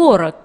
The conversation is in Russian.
корок.